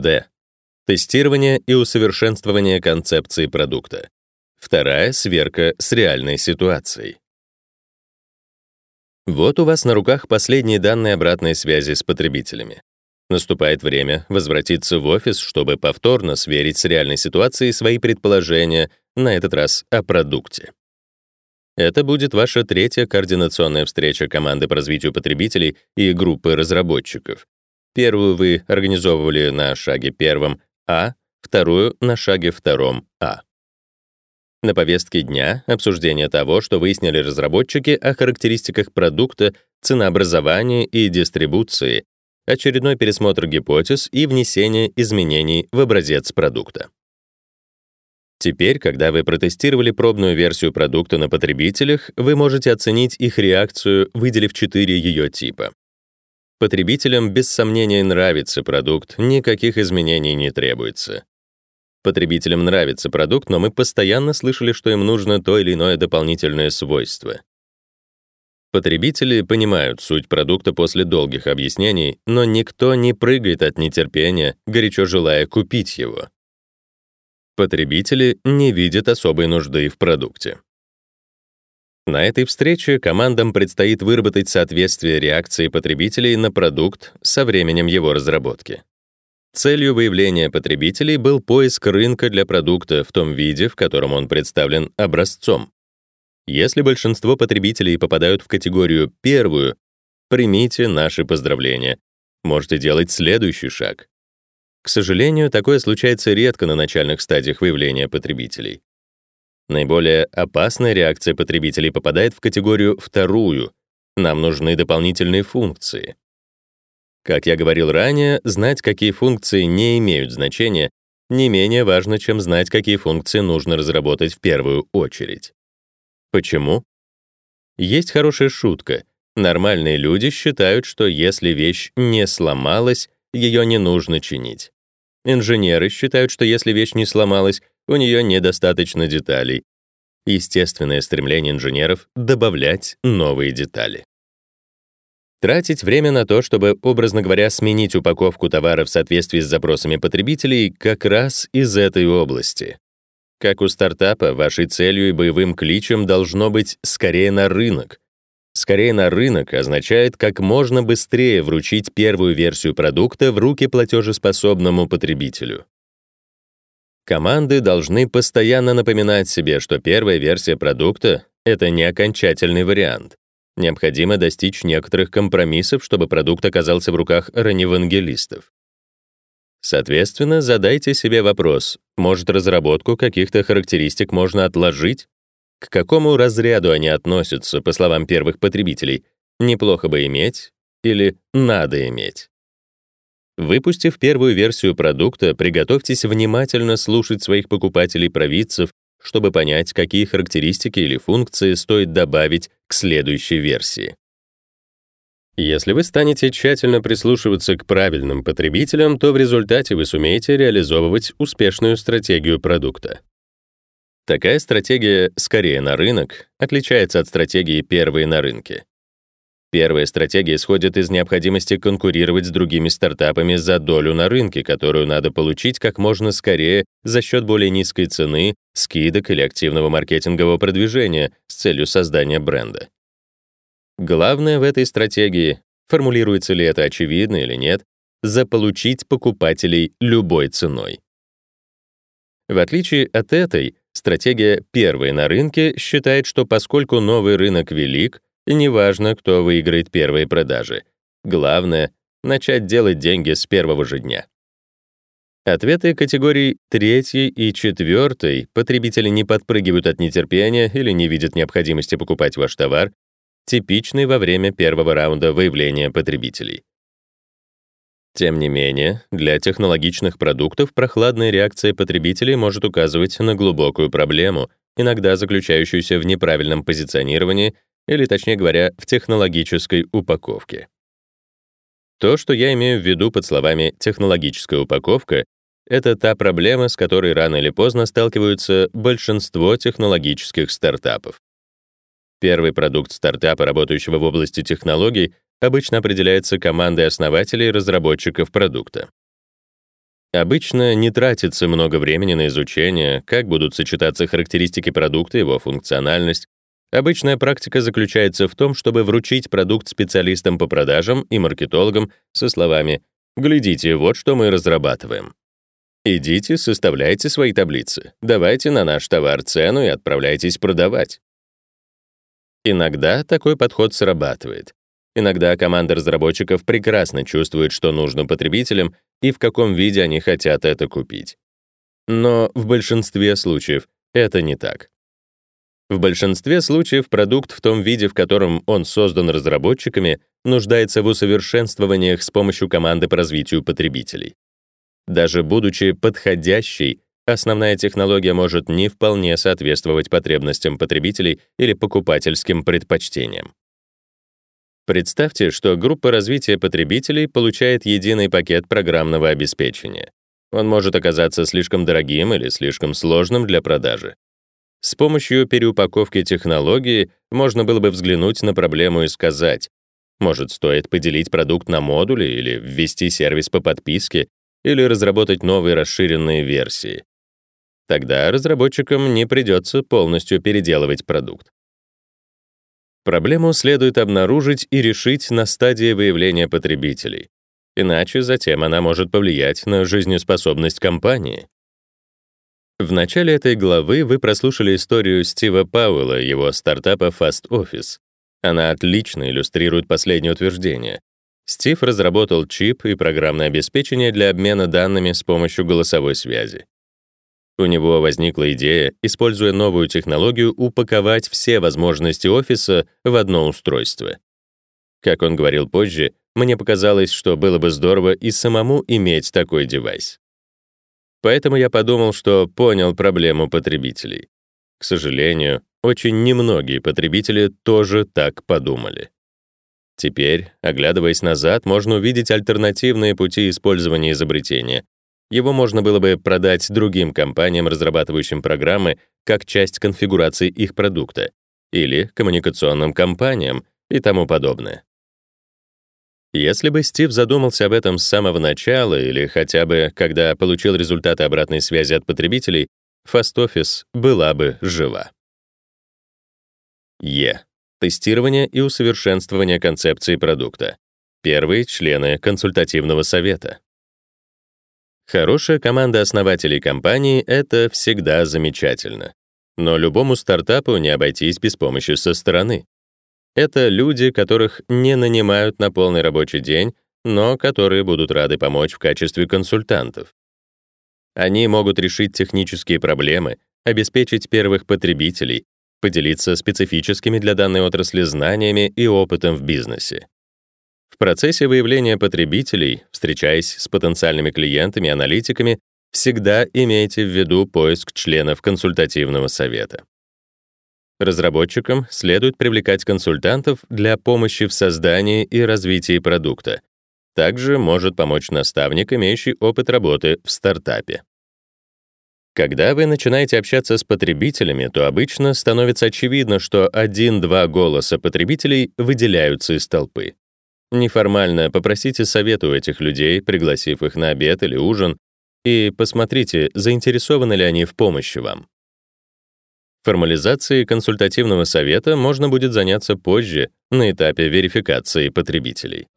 Д. Тестирование и усовершенствование концепции продукта. Вторая — сверка с реальной ситуацией. Вот у вас на руках последние данные обратной связи с потребителями. Наступает время возвратиться в офис, чтобы повторно сверить с реальной ситуацией свои предположения, на этот раз о продукте. Это будет ваша третья координационная встреча команды по развитию потребителей и группы разработчиков. Первую вы организовывали на шаге первом А, вторую — на шаге втором А. На повестке дня обсуждение того, что выяснили разработчики о характеристиках продукта, ценообразовании и дистрибуции, очередной пересмотр гипотез и внесение изменений в образец продукта. Теперь, когда вы протестировали пробную версию продукта на потребителях, вы можете оценить их реакцию, выделив четыре ее типа. Потребителям без сомнения нравится продукт, никаких изменений не требуется. Потребителям нравится продукт, но мы постоянно слышали, что им нужно то или иное дополнительное свойство. Потребители понимают суть продукта после долгих объяснений, но никто не прыгает от нетерпения, горячо желая купить его. Потребители не видят особой нужды в продукте. На этой встрече командам предстоит выработать соответствие реакции потребителей на продукт со временем его разработки. Целью выявления потребителей был поиск рынка для продукта в том виде, в котором он представлен образцом. Если большинство потребителей попадают в категорию первую, примите наши поздравления. Можете делать следующий шаг. К сожалению, такое случается редко на начальных стадиях выявления потребителей. Наиболее опасная реакция потребителей попадает в категорию вторую. Нам нужны дополнительные функции. Как я говорил ранее, знать, какие функции не имеют значения, не менее важно, чем знать, какие функции нужно разработать в первую очередь. Почему? Есть хорошая шутка. Нормальные люди считают, что если вещь не сломалась, ее не нужно чинить. Инженеры считают, что если вещь не сломалась, у нее недостаточно деталей. Естественное стремление инженеров — добавлять новые детали. Тратить время на то, чтобы, образно говоря, сменить упаковку товара в соответствии с запросами потребителей, как раз из этой области. Как у стартапа, вашей целью и боевым кличем должно быть «скорее на рынок», Скорее на рынок означает как можно быстрее вручить первую версию продукта в руки платежеспособному потребителю. Команды должны постоянно напоминать себе, что первая версия продукта — это не окончательный вариант. Необходимо достичь некоторых компромиссов, чтобы продукт оказался в руках раневангелистов. Соответственно, задайте себе вопрос, может, разработку каких-то характеристик можно отложить? К какому разряду они относятся, по словам первых потребителей? Неплохо бы иметь или надо иметь? Выпустив первую версию продукта, приготовьтесь внимательно слушать своих покупателей-провидцев, чтобы понять, какие характеристики или функции стоит добавить к следующей версии. Если вы станете тщательно прислушиваться к правильным потребителям, то в результате вы сумеете реализовывать успешную стратегию продукта. Такая стратегия «скорее на рынок» отличается от стратегии «первые на рынке». Первая стратегия исходит из необходимости конкурировать с другими стартапами за долю на рынке, которую надо получить как можно скорее за счет более низкой цены, скидок или активного маркетингового продвижения с целью создания бренда. Главное в этой стратегии, формулируется ли это очевидно или нет, заполучить покупателей любой ценой. В отличие от этой, Стратегия «первый на рынке» считает, что поскольку новый рынок велик, неважно, кто выиграет первые продажи. Главное — начать делать деньги с первого же дня. Ответы категорий третьей и четвертой потребители не подпрыгивают от нетерпения или не видят необходимости покупать ваш товар, типичный во время первого раунда выявления потребителей. Тем не менее, для технологичных продуктов прохладная реакция потребителей может указывать на глубокую проблему, иногда заключающуюся в неправильном позиционировании или, точнее говоря, в технологической упаковке. То, что я имею в виду под словами «технологическая упаковка», это та проблема, с которой рано или поздно сталкиваются большинство технологических стартапов. Первый продукт стартапа, работающего в области технологий, обычно определяется командой основателей и разработчиков продукта. Обычно не тратится много времени на изучение, как будут сочетаться характеристики продукта, его функциональность. Обычная практика заключается в том, чтобы вручить продукт специалистам по продажам и маркетологам со словами «Глядите, вот что мы разрабатываем». Идите, составляйте свои таблицы, давайте на наш товар цену и отправляйтесь продавать. Иногда такой подход срабатывает. Иногда команда разработчиков прекрасно чувствует, что нужно потребителям и в каком виде они хотят это купить. Но в большинстве случаев это не так. В большинстве случаев продукт в том виде, в котором он создан разработчиками, нуждается в усовершенствованиях с помощью команды по развитию потребителей. Даже будучи подходящей, основная технология может не вполне соответствовать потребностям потребителей или покупательским предпочтениям. Представьте, что группа развития потребителей получает единый пакет программного обеспечения. Он может оказаться слишком дорогим или слишком сложным для продажи. С помощью переупаковки технологии можно было бы взглянуть на проблему и сказать, может, стоит поделить продукт на модули или ввести сервис по подписке, или разработать новые расширенные версии. Тогда разработчикам не придется полностью переделывать продукт. Проблему следует обнаружить и решить на стадии выявления потребителей. Иначе затем она может повлиять на жизнеспособность компании. В начале этой главы вы прослушали историю Стива Пауэлла его стартапа Fast Office. Она отлично иллюстрирует последнее утверждение. Стив разработал чип и программное обеспечение для обмена данными с помощью голосовой связи. У него возникла идея, используя новую технологию, упаковать все возможности офиса в одно устройство. Как он говорил позже, мне показалось, что было бы здорово и самому иметь такой девайс. Поэтому я подумал, что понял проблему потребителей. К сожалению, очень немногие потребители тоже так подумали. Теперь, оглядываясь назад, можно увидеть альтернативные пути использования изобретения. Его можно было бы продать другим компаниям, разрабатывающим программы, как часть конфигурации их продукта, или коммуникационным компаниям и тому подобное. Если бы Стив задумался об этом с самого начала или хотя бы когда получил результаты обратной связи от потребителей, Fast была бы жива. Е. Тестирование и усовершенствование концепции продукта. Первые члены консультативного совета. Хорошая команда основателей компании — это всегда замечательно. Но любому стартапу не обойтись без помощи со стороны. Это люди, которых не нанимают на полный рабочий день, но которые будут рады помочь в качестве консультантов. Они могут решить технические проблемы, обеспечить первых потребителей, поделиться специфическими для данной отрасли знаниями и опытом в бизнесе. В процессе выявления потребителей, встречаясь с потенциальными клиентами и аналитиками, всегда имейте в виду поиск членов консультативного совета. Разработчикам следует привлекать консультантов для помощи в создании и развитии продукта. Также может помочь наставник, имеющий опыт работы в стартапе. Когда вы начинаете общаться с потребителями, то обычно становится очевидно, что один-два голоса потребителей выделяются из толпы. Неформально попросите совета у этих людей, пригласив их на обед или ужин, и посмотрите, заинтересованы ли они в помощи вам. Формализацией консультативного совета можно будет заняться позже, на этапе верификации потребителей.